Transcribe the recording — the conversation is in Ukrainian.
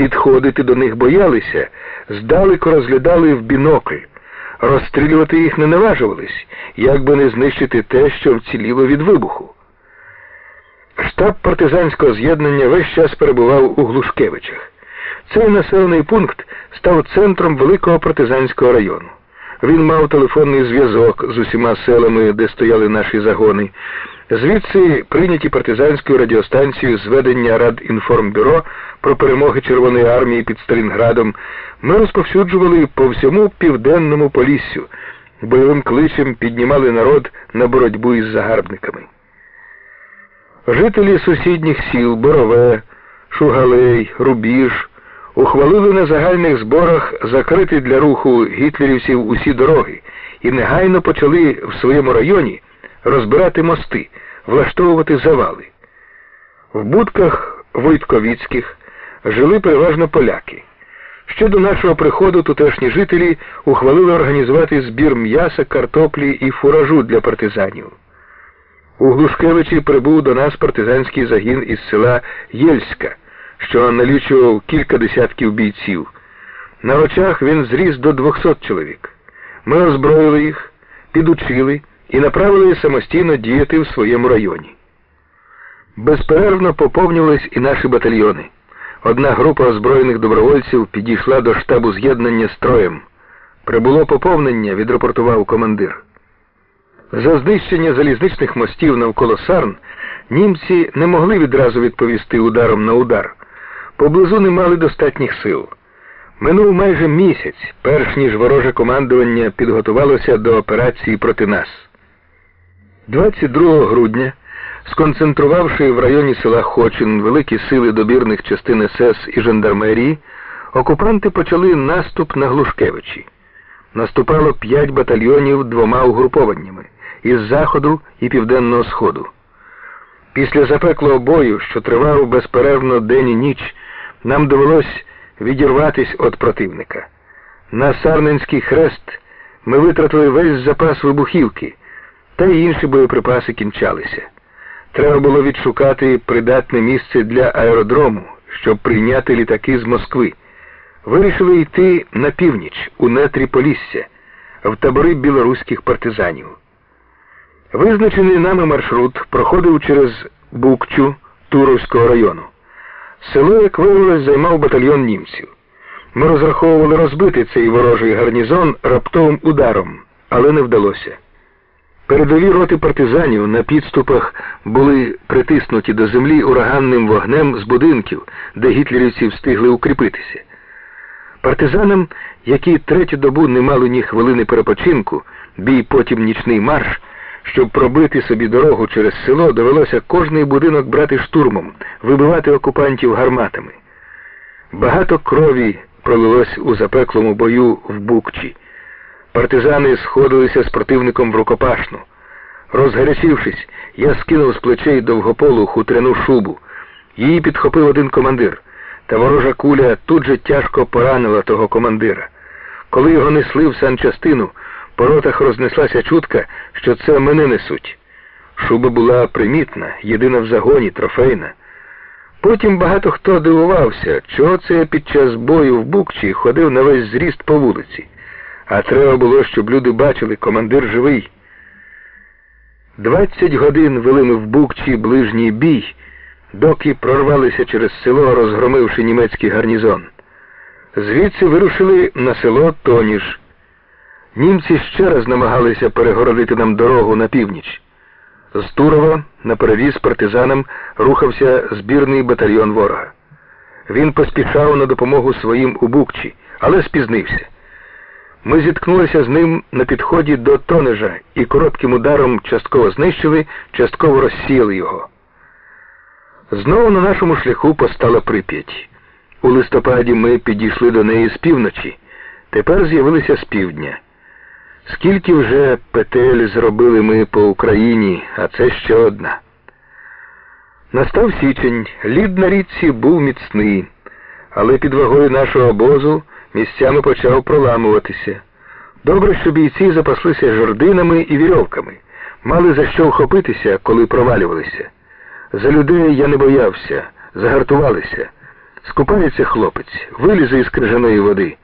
Підходити до них боялися, здалеку розглядали в бінокль. Розстрілювати їх не наважувались, як би не знищити те, що вціліло від вибуху. Штаб партизанського з'єднання весь час перебував у Глушкевичах. Цей населений пункт став центром великого партизанського району. Він мав телефонний зв'язок з усіма селами, де стояли наші загони. Звідси прийняті партизанською радіостанцією зведення Радінформбюро про перемоги Червоної армії під Сталінградом ми розповсюджували по всьому південному поліссю, бойовим кличем піднімали народ на боротьбу із загарбниками. Жителі сусідніх сіл Борове, Шугалей, Рубіж ухвалили на загальних зборах закрити для руху гітлерівців усі дороги і негайно почали в своєму районі розбирати мости, влаштовувати завали. В будках Войтковіцьких жили переважно поляки. Ще до нашого приходу тутешні жителі ухвалили організувати збір м'яса, картоплі і фуражу для партизанів. У Глушкевичі прибув до нас партизанський загін із села Єльська, що налічував кілька десятків бійців. На очах він зріс до 200 чоловік. Ми озброїли їх, підучили і направили самостійно діяти в своєму районі. Безперервно поповнювались і наші батальйони. Одна група озброєних добровольців підійшла до штабу з'єднання строєм. Прибуло поповнення, відрапортував командир. За знищення залізничних мостів навколо Сарн німці не могли відразу відповісти ударом на удар. Поблизу не мали достатніх сил. Минув майже місяць, перш ніж вороже командування підготувалося до операції проти нас. 22 грудня, сконцентрувавши в районі села Хочин великі сили добірних частин СС і жандармерії, окупанти почали наступ на Глушкевичі. Наступало п'ять батальйонів двома угрупованнями із заходу і південного сходу. Після запеклого бою, що тривав безперервно день і ніч, нам довелось відірватись від противника. На Сарненський хрест ми витратили весь запас вибухівки, та й інші боєприпаси кінчалися. Треба було відшукати придатне місце для аеродрому, щоб прийняти літаки з Москви. Вирішили йти на північ, у нетрі Полісся, в табори білоруських партизанів. Визначений нами маршрут проходив через Букчу Туровського району. Село, як виявилось, займав батальйон німців. Ми розраховували розбити цей ворожий гарнізон раптовим ударом, але не вдалося. Передові роти партизанів на підступах були притиснуті до землі ураганним вогнем з будинків, де гітлерівці встигли укріпитися. Партизанам, які третю добу не мали ні хвилини перепочинку, бій потім нічний марш, щоб пробити собі дорогу через село, довелося кожний будинок брати штурмом, вибивати окупантів гарматами. Багато крові пролилось у запеклому бою в Букчі. Партизани сходилися з противником в рукопашну. Розгарячившись, я скинув з плечей довгополу хутряну шубу. Її підхопив один командир, та ворожа куля тут же тяжко поранила того командира. Коли його несли в санчастину, по ротах рознеслася чутка, що це мене несуть. Шуба була примітна, єдина в загоні, трофейна. Потім багато хто дивувався, чого це я під час бою в Букчі ходив на весь зріст по вулиці. А треба було, щоб люди бачили, командир живий. Двадцять годин вели ми в Букчі ближній бій, доки прорвалися через село, розгромивши німецький гарнізон. Звідси вирушили на село Тоніж. Німці ще раз намагалися перегородити нам дорогу на північ. З Турова на перевіз партизанам рухався збірний батальйон ворога. Він поспішав на допомогу своїм у Букчі, але спізнився. Ми зіткнулися з ним на підході до Тонежа і коротким ударом частково знищили, частково розсіяли його. Знову на нашому шляху постала прип'ять. У листопаді ми підійшли до неї з півночі, тепер з'явилися з півдня. Скільки вже петель зробили ми по Україні, а це ще одна. Настав січень, лід на річці був міцний, але під вагою нашого обозу місцями почав проламуватися. Добре, що бійці запаслися жердинами і вірьовками, мали за що вхопитися, коли провалювалися. За людей я не боявся, загартувалися. Скупається хлопець, вилізе із крижаної води.